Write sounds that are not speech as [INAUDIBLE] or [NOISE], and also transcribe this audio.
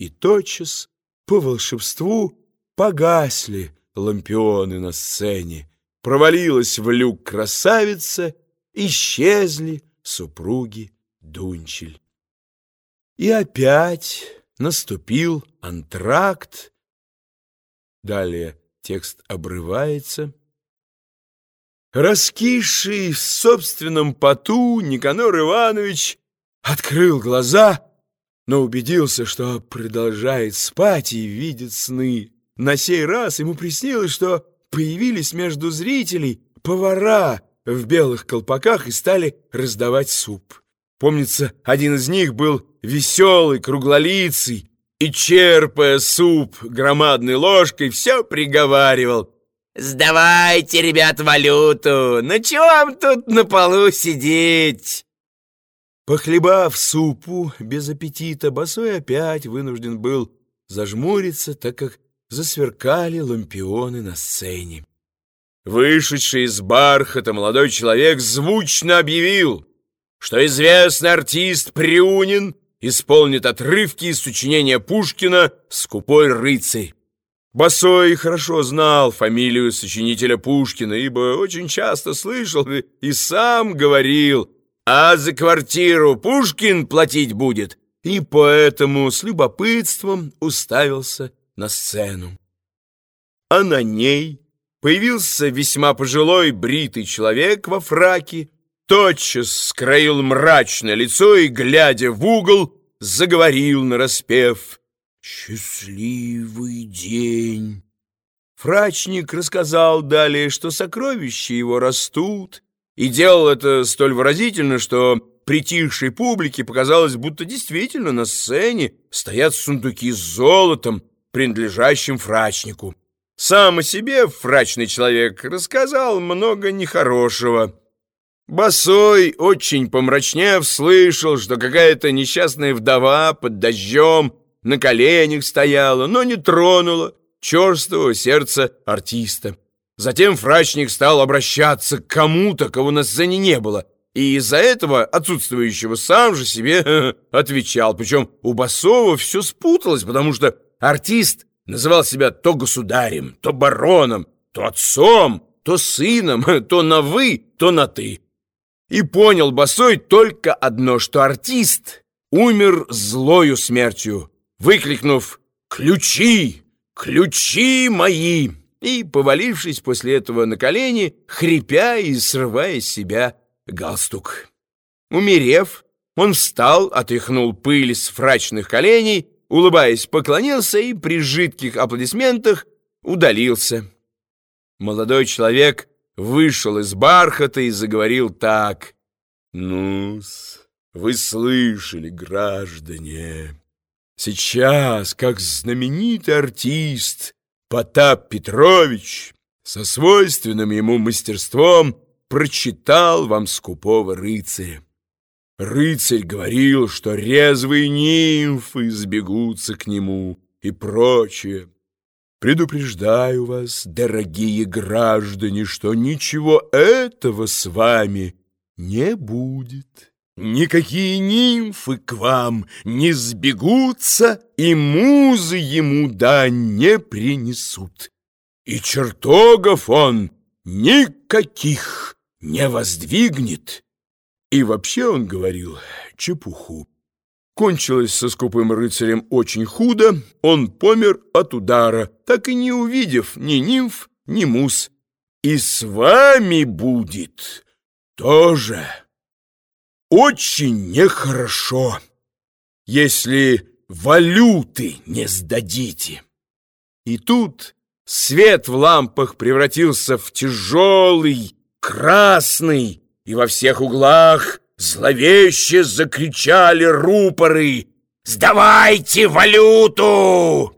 И тотчас, по волшебству, погасли лампионы на сцене. Провалилась в люк красавица, исчезли супруги Дунчель. И опять наступил антракт. Далее текст обрывается. Раскисший в собственном поту Никанор Иванович открыл глаза, но убедился, что продолжает спать и видит сны. На сей раз ему приснилось, что появились между зрителей повара в белых колпаках и стали раздавать суп. Помнится, один из них был веселый, круглолицый, и, черпая суп громадной ложкой, все приговаривал. «Сдавайте, ребят, валюту! Ну чего вам тут на полу сидеть?» Похлебав супу без аппетита, Босой опять вынужден был зажмуриться, так как засверкали лампионы на сцене. Вышедший из бархата молодой человек звучно объявил, что известный артист Приунин исполнит отрывки из сочинения Пушкина «Скупой рыцарь». Босой хорошо знал фамилию сочинителя Пушкина, ибо очень часто слышал и сам говорил, а за квартиру Пушкин платить будет, и поэтому с любопытством уставился на сцену. А на ней появился весьма пожилой бритый человек во фраке, тотчас скроил мрачное лицо и, глядя в угол, заговорил нараспев «Счастливый день». Фрачник рассказал далее, что сокровища его растут, и делал это столь выразительно, что притихшей публике показалось, будто действительно на сцене стоят сундуки с золотом, принадлежащим фрачнику. Сам о себе фрачный человек рассказал много нехорошего, Босой, очень помрачнев, слышал, что какая-то несчастная вдова под дождем на коленях стояла, но не тронула черствого сердца артиста. Затем фрачник стал обращаться к кому-то, кого на сцене не было, и из-за этого отсутствующего сам же себе [LAUGHS] отвечал. Причем у Басова все спуталось, потому что артист называл себя то государем, то бароном, то отцом, то сыном, [LAUGHS] то на «вы», то на «ты». И понял Босой только одно, что артист умер злою смертью, выкрикнув «Ключи! Ключи мои!» И, повалившись после этого на колени, хрипя и срывая с себя галстук. Умерев, он встал, отряхнул пыль с фрачных коленей, улыбаясь, поклонился и при жидких аплодисментах удалился. Молодой человек вышел из бархата и заговорил так. «Ну-с, вы слышали, граждане, сейчас, как знаменитый артист Потап Петрович со свойственным ему мастерством прочитал вам скупого рыцаря. Рыцарь говорил, что резвые нимфы сбегутся к нему и прочее. Предупреждаю вас, дорогие граждане, что ничего этого с вами не будет. Никакие нимфы к вам не сбегутся, и музы ему дань не принесут. И чертогов он никаких не воздвигнет. И вообще он говорил чепуху. Кончилось со скупым рыцарем очень худо, он помер от удара, так и не увидев ни нимф, ни мус. И с вами будет тоже очень нехорошо, если валюты не сдадите. И тут свет в лампах превратился в тяжелый, красный, и во всех углах Зловеще закричали рупоры «Сдавайте валюту!»